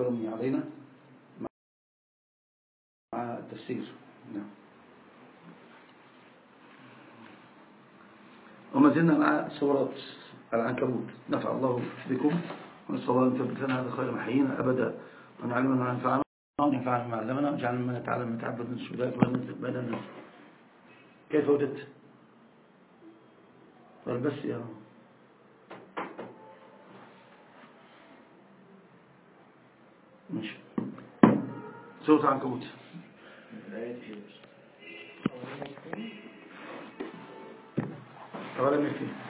وكرمه علينا مع التفسير. نعم. وما زلنا مع سورة العنكبوت. نفع الله بكم. ونسأل الله أن يثبت لنا هذا خير محيينا أبدا. وأن يعلمنا ما ينفعنا ما علمنا. وجعلنا من نتعلم نتعبد من الشهداء بين الناس كيف وجدت؟ قال بس يا رب. سورة عنكبوت ولم يكفي أعوذ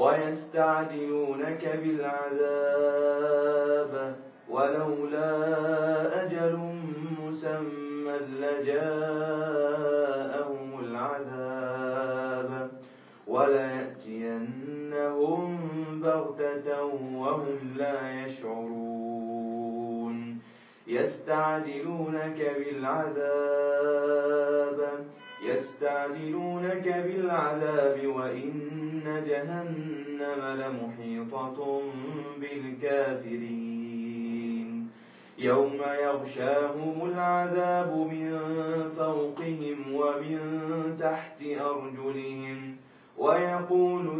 ويستعجلونك بالعذاب ولولا أجل مسمى لجاءهم العذاب وليأتينهم بغتة وهم لا يشعرون يستعجلونك بالعذاب يستعجلونك بالعذاب وإن جهنم لمحيطة بالكافرين يوم يغشاهم العذاب من فوقهم ومن تحت أرجلهم ويقول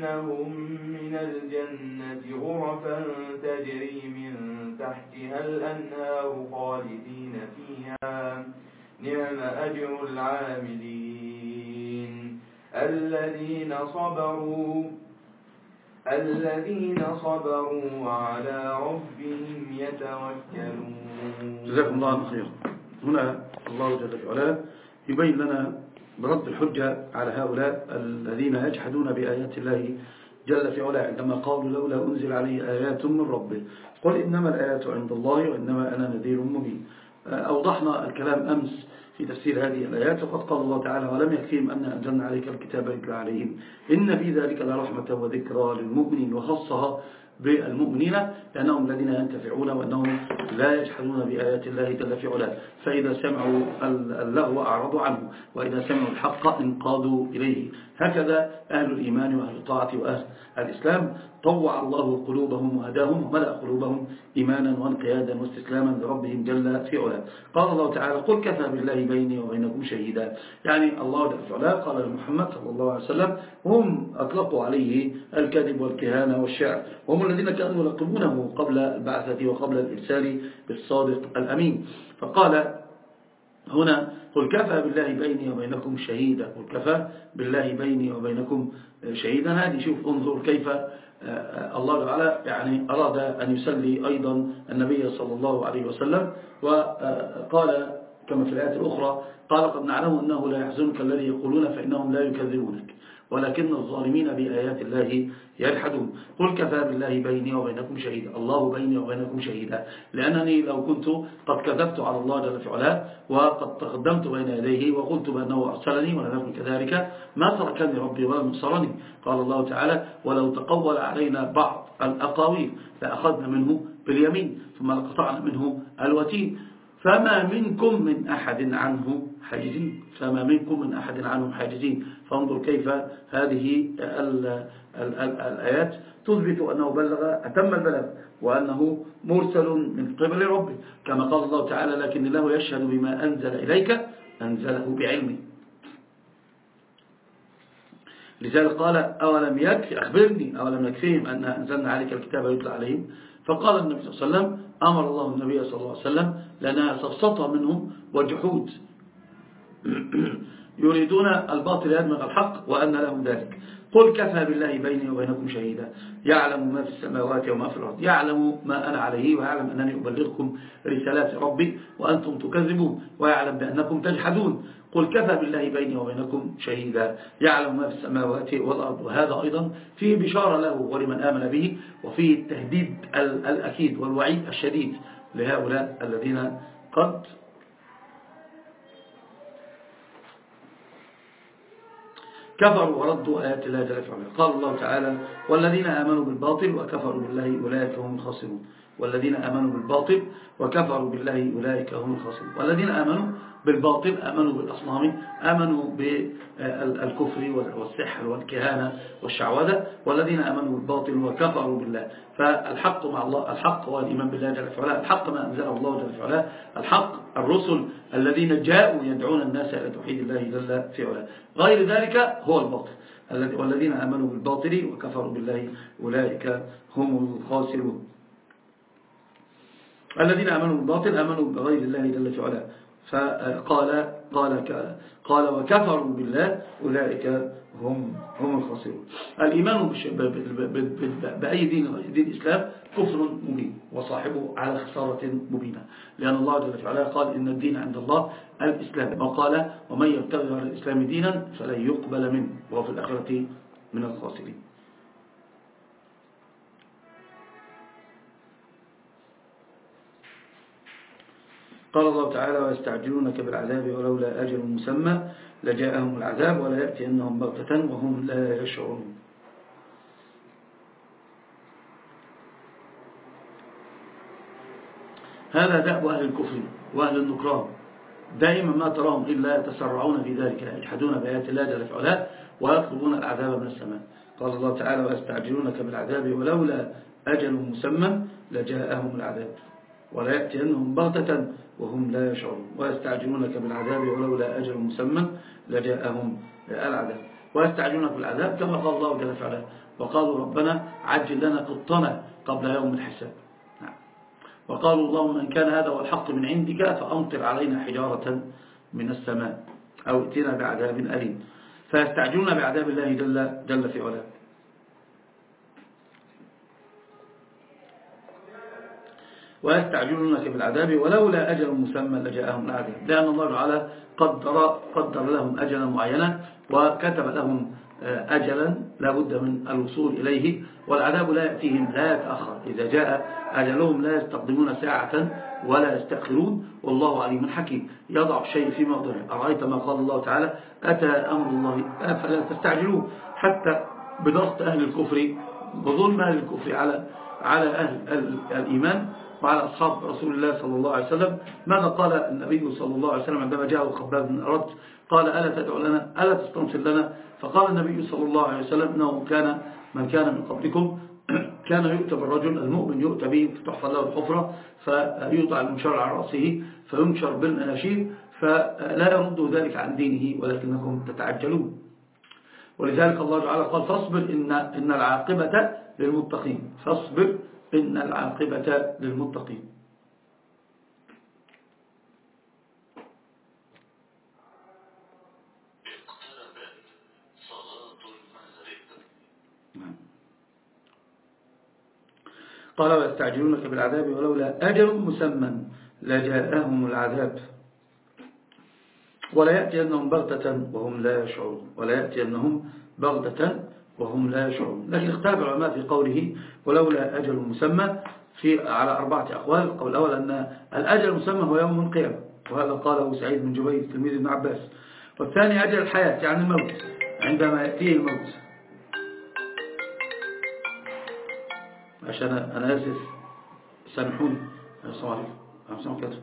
لنبوئنهم من الجنة غرفا تجري من تحتها الأنهار خالدين فيها. نعم أجر العاملين. الذين صبروا الذين صبروا وعلى ربهم يتوكلون. جزاكم الله خيرا. هنا الله جل وعلا يبين لنا برد الحجة على هؤلاء الذين يجحدون بآيات الله جل في علاه عندما قالوا لولا أنزل عليه آيات من ربه. قل إنما الآيات عند الله وإنما أنا نذير مبين. أوضحنا الكلام أمس في تفسير هذه الآيات وقد قال الله تعالى ولم يكفيهم أن أنزلنا عليك الكتاب يتلى عليهم. إن في ذلك لرحمة وذكرى للمؤمنين. وخصها بالمؤمنين لأنهم الذين ينتفعون وأنهم لا يجحدون بآيات الله جل في علاه. فإذا سمعوا اللغو أعرضوا عنه وإذا سمعوا الحق انقادوا إليه. هكذا أهل الإيمان وأهل الطاعة وأهل الإسلام. طوع الله قلوبهم وهداهم وملأ قلوبهم إيمانا وانقيادا واستسلاما لربهم جل في علاه. قال الله تعالى قل كفى بالله بيني وبينكم شهيدا. يعني الله جل في علاه قال لمحمد صلى الله عليه وسلم هم أطلقوا عليه الكذب والكهانة والشعر وهم الذين كانوا يلقبونه قبل البعثة وقبل الإرسال بالصادق الأمين. فقال هنا قل كفى بالله بيني وبينكم شهيدا. قل كفى بالله بيني وبينكم شهيدا. هذه شوف انظر كيف الله تعالى يعني أراد أن يسلي أيضا النبي صلى الله عليه وسلم. وقال كما في الآيات الأخرى قال قد نعلم أنه لا يحزنك الذي يقولون فإنهم لا يكذبونك. ولكن الظالمين بآيات الله يلحدون قل كفى بالله بيني وبينكم شهيدا. الله بيني وبينكم شهيدا. لأنني لو كنت قد كذبت على الله جل في علاه وقد تقدمت بين يديه وقلت بأنه أرسلني ولم يكن كذلك ما تركني ربي ولم نصرني قال الله تعالى ولو تقول علينا بعض الأقاويل لأخذنا منه باليمين ثم لقطعنا منه الوتين فما منكم من أحد عنه حاجزين. فما منكم من أحد عنه حاجزين. فانظر كيف هذه الآيات تثبت أنه بلغ أتم البلغ وأنه مرسل من قبل ربه. كما قال الله تعالى لكن الله يشهد بما أنزل إليك أنزله بعلمه لذلك قال أولم يكفي أخبرني أولم يكفيهم أن أنزلنا عليك الكتاب يطلع عليهم؟ فقال النبي صلى الله عليه وسلم أمر الله النبي صلى الله عليه وسلم لنا سفسطة منهم وجحود. يريدون الباطل يدمغ الحق وأن لهم ذلك. قل كفى بالله بيني وبينكم شهيدا. يعلم ما في السماوات وما في الأرض. يعلم ما أنا عليه ويعلم أنني أبلغكم رسالات ربي وأنتم تكذبون ويعلم بأنكم تجحدون. قل كفى بالله بيني وبينكم شهيدا. يعلم ما في السماوات والأرض وهذا أيضا فيه بشارة له ولمن آمن به وفيه التهديد الأكيد والوعيد الشديد لهؤلاء الذين قد كفروا وردوا آيات الله جل وعلا قال الله تعالى والذين آمنوا بالباطل وكفروا بالله أولئك هم الخاسرون. والذين آمنوا بالباطل وكفروا بالله أولئك هم الخاسرون. والذين آمنوا بالباطل آمنوا بالأصنام آمنوا بالكفر والسحر والكهانة والشعوذة. والذين آمنوا بالباطل وكفروا بالله. فالحق مع الله الحق هو الإيمان بالله جل وعلا. الحق ما أنزله الله جل وعلا. الحق الرسل الذين جاءوا يدعون الناس إلى توحيد الله جل في غير ذلك هو الباطل. والذين آمنوا بالباطل وكفروا بالله أولئك هم الخاسرون. الذين آمنوا بالباطل آمنوا بغير الله جل في علا فقال قال قال وكفروا بالله أولئك هم هم الخاسرون. الإيمان بأي دين دين الإسلام كفر مبين وصاحبه على خسارة مبينة. لأن الله جل وعلا قال إن الدين عند الله الإسلام. وقال ومن يبتغي على الإسلام دينا فلن يقبل منه وهو في الآخرة من الخاسرين. قال الله تعالى ويستعجلونك بالعذاب ولولا أجل مسمى لجاءهم العذاب ولا يأتي أنهم بغتة وهم لا يشعرون. هذا دأب أهل الكفر وأهل النكران. دائما ما تراهم إلا يتسرعون في ذلك يجحدون بآيات الله جل في ويطلبون العذاب من السماء. قال الله تعالى ويستعجلونك بالعذاب ولولا أجل مسمى لجاءهم العذاب ولا يأتينهم بغتة وهم لا يشعرون ويستعجلونك بالعذاب ولولا أجل مسمى لجاءهم العذاب. ويستعجلونك بالعذاب كما قال الله جل وعلا وقالوا ربنا عجل لنا قطنا قبل يوم الحساب. نعم. وقالوا اللهم إن كان هذا هو الحق من عندك فأمطر علينا حجارة من السماء أو ائتنا بعذاب أليم. فيستعجلون بعذاب الله جل, جل في علاه. ويستعجلونك بالعذاب ولولا أجل مسمى لجاءهم العذاب. لأن الله تعالى قدر, قدر لهم أجلا معينا وكتب لهم آه، أجلا لا بد من الوصول إليه والعذاب لا يأتيهم لا يتأخر. إذا جاء أجلهم لا يستقدمون ساعة ولا يستأخرون والله عليم حكيم. يضع الشيء في موضعه. أرأيت ما قال الله تعالى؟ أتى أمر الله؟ فلا تستعجلوه. حتى بضغط أهل الكفر بظلم أهل الكفر على على أهل الإيمان وعلى أصحاب رسول الله صلى الله عليه وسلم ماذا قال النبي صلى الله عليه وسلم عندما جاءه خباب بن أرد؟ قال ألا تدعو لنا ألا تستنصر لنا؟ فقال النبي صلى الله عليه وسلم أنه كان من كان من قبلكم كان يؤتى بالرجل المؤمن يؤتى به تحفظ له الحفرة فيوضع المنشار على رأسه فينشر بالمناشير فلا يرد ذلك عن دينه ولكنكم تتعجلون. ولذلك الله تعالى قال فاصبر إن, إن العاقبة للمتقين فاصبر إن العاقبة للمتقين. نعم. قال ويستعجلونك بالعذاب ولولا أجل مسمى لجاءهم العذاب. ولا يأتي أنهم بغتة وهم لا يشعرون. ولا يأتي أنهم بغدة وهم لا يشعرون. لكن اختلف العلماء في قوله ولولا أجل مسمى في على أربعة أقوال. القول الأول أن الأجل المسمى هو يوم القيامة وهذا قاله سعيد بن جبير تلميذ ابن عباس. والثاني أجل الحياة يعني الموت عندما يأتيه الموت. عشان أنا آسف سامحوني. السلام عليكم.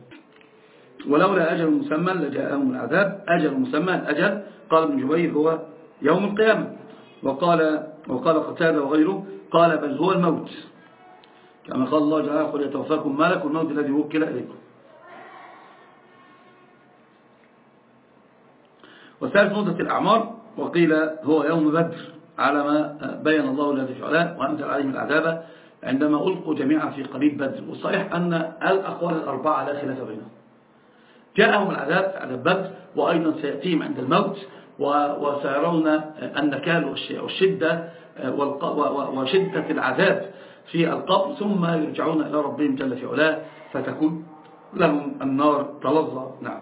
ولولا أجل مسمى لجاءهم العذاب. أجل مسمى الأجل قال ابن جبير هو يوم القيامة. وقال وقال قتادة وغيره قال بل هو الموت. كما قال الله جل وعلا يتوفاكم ملك الموت الذي وكل إليكم. وثالث مدة الأعمار وقيل هو يوم بدر على ما بين الله الذي فعله وأنزل عليهم العذاب عندما ألقوا جميعا في قريب بدر. والصحيح أن الأقوال الأربعة لا خلاف بينهم. جاءهم العذاب على بدر وأيضا سيأتيهم عند الموت. وسيرون النكال والشدة وشدة العذاب في القبر ثم يرجعون إلى ربهم جل في علاه فتكون لهم النار تلظى. نعم.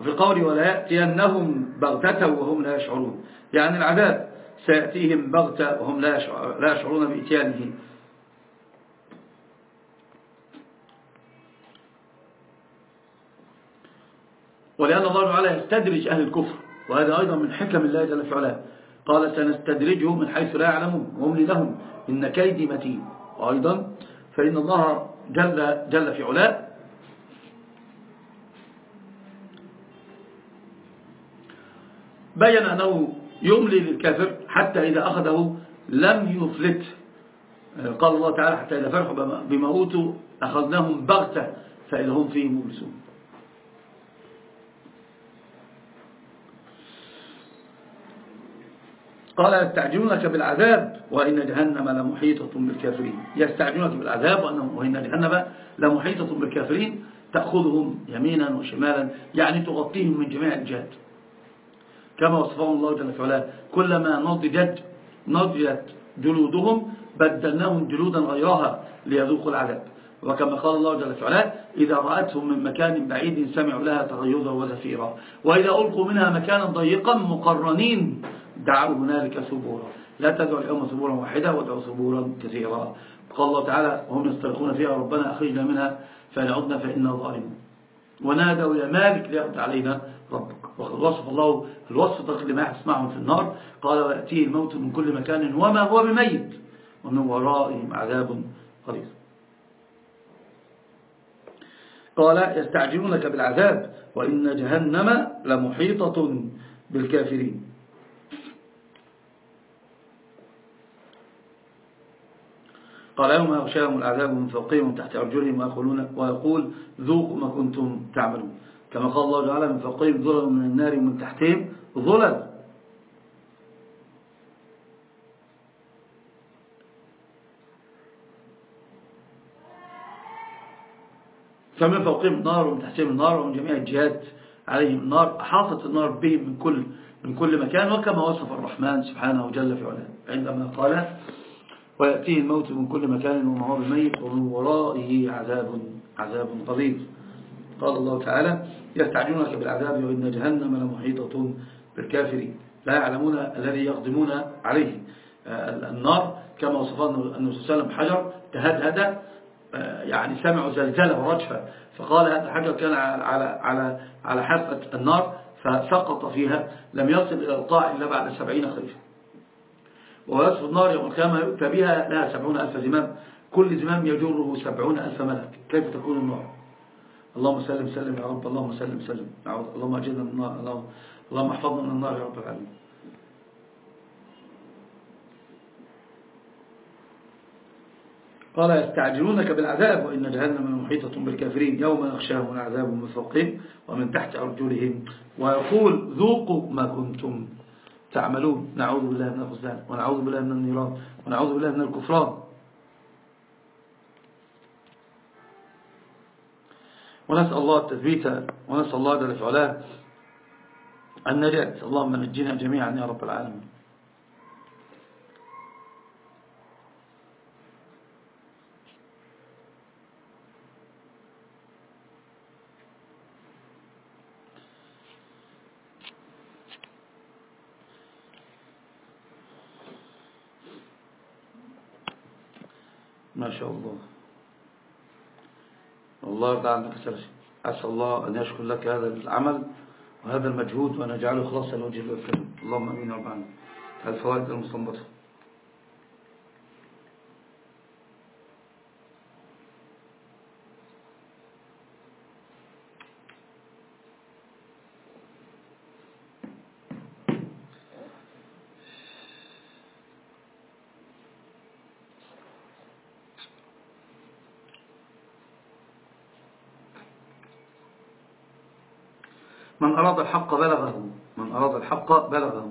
وفي قوله ولا يأتينهم بغتة وهم لا يشعرون. يعني العذاب سيأتيهم بغتة وهم لا يشعرون بإتيانه ولأن الله تعالى يستدرج أهل الكفر وهذا أيضا من حكم الله جل في علاه قال سنستدرجهم من حيث لا يعلمون وهم لهم إن كيدي متين. وأيضا فإن الله جل, جل في علاه. بين أنه يملي للكافر حتى إذا أخذه لم يفلت. قال الله تعالى حتى إذا فرحوا بما أوتوا أخذناهم بغتة فإذا هم فيه مبلسون. قال يستعجلونك بالعذاب وإن جهنم لمحيطة بالكافرين. يستعجلونك بالعذاب وإن جهنم لمحيطة بالكافرين. تأخذهم يمينا وشمالا يعني تغطيهم من جميع الجهات. كما وصفهم الله جل وعلا كلما نضجت نضجت جلودهم بدلناهم جلودا غيرها ليذوقوا العذاب. وكما قال الله جل وعلا إذا رأتهم من مكان بعيد سمعوا لها تغيظا وزفيرا. وإذا ألقوا منها مكانا ضيقا مقرنين دعوا هنالك ثبورا لا تدعوا اليوم ثبورا واحدا وادعوا ثبورا كثيرا. قال الله تعالى وهم يسترقون فيها ربنا أخرجنا منها فإن عدنا فإنا ظالمون ونادوا يا مالك ليقضي علينا ربك. وقد وصف الله الوصف لما يسمعهم في النار. قال ويأتيه الموت من كل مكان وما هو بميت ومن ورائهم عذاب غليظ. قال يستعجلونك بالعذاب وإن جهنم لمحيطة بالكافرين. قال يوم يغشاهم العذاب من فوقهم تحت أرجلهم ويقولون ويقول ذوقوا ما كنتم تعملون. كما قال الله تعالى من فوقهم ظلل من النار ومن تحتهم ظلل. فمن فوقهم النار ومن تحتهم النار ومن جميع الجهات عليهم النار أحاطت النار بهم من كل من كل مكان وكما وصف الرحمن سبحانه جل في علاه. عندما قال ويأتيه الموت من كل مكان وما هو بميت ومن ورائه عذاب عذاب غليظ قال الله تعالى يستعجلونك بالعذاب وإن جهنم لمحيطة بالكافرين. لا يعلمون الذي يقدمون عليه. آه، النار كما وصفه النبي صلى الله عليه وسلم حجر تهدهد آه، يعني سمعوا زلزلة ورجفة فقال هذا الحجر كان على على على حافة النار فسقط فيها لم يصل إلى القاع إلا بعد سبعين خريفا ويصف النار يوم القيامة يؤتى بها لها سبعون ألف زمام. كل زمام يجره سبعون ألف ملك. كيف تكون النار؟ اللهم سلم سلم يا رب. اللهم سلم سلم. اللهم أجلنا من النار. اللهم احفظنا من النار يا رب العالمين. قال يستعجلونك بالعذاب وإن جهنم محيطة بالكافرين. يوم يخشاهم العذاب من فوقهم ومن تحت أرجلهم. ويقول ذوقوا ما كنتم تعملون. نعوذ بالله من الخزان ونعوذ بالله من النيران ونعوذ بالله من الكفران. ونسأل الله التثبيت ونسأل الله جل في النجاة اللهم نجينا جميعا يا رب العالمين. ما شاء الله. الله يرضى عنك سلسل أسأل الله أن يشكر لك هذا العمل وهذا المجهود وأن يجعله خلاصا لوجه الله اللهم أمين رب العالمين. الفوائد المستنبطة من أراد الحق بلغه من أراد الحق بلغه.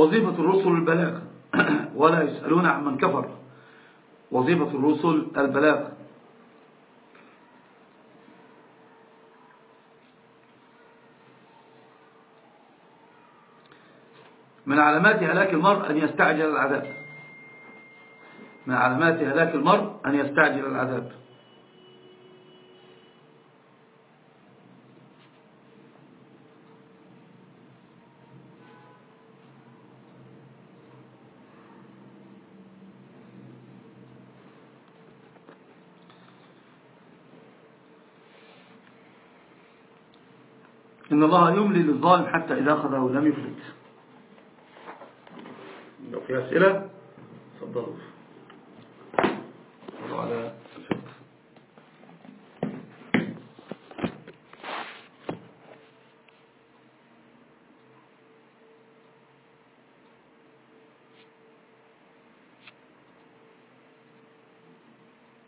وظيفة الرسل البلاغ. ولا يسألون عن من كفر. وظيفة الرسل البلاغ. من علامات هلاك المرء أن يستعجل العذاب. من علامات هلاك المرء أن يستعجل العذاب. إن الله يملي للظالم حتى إذا أخذه لم يفلت. لو في أسئلة؟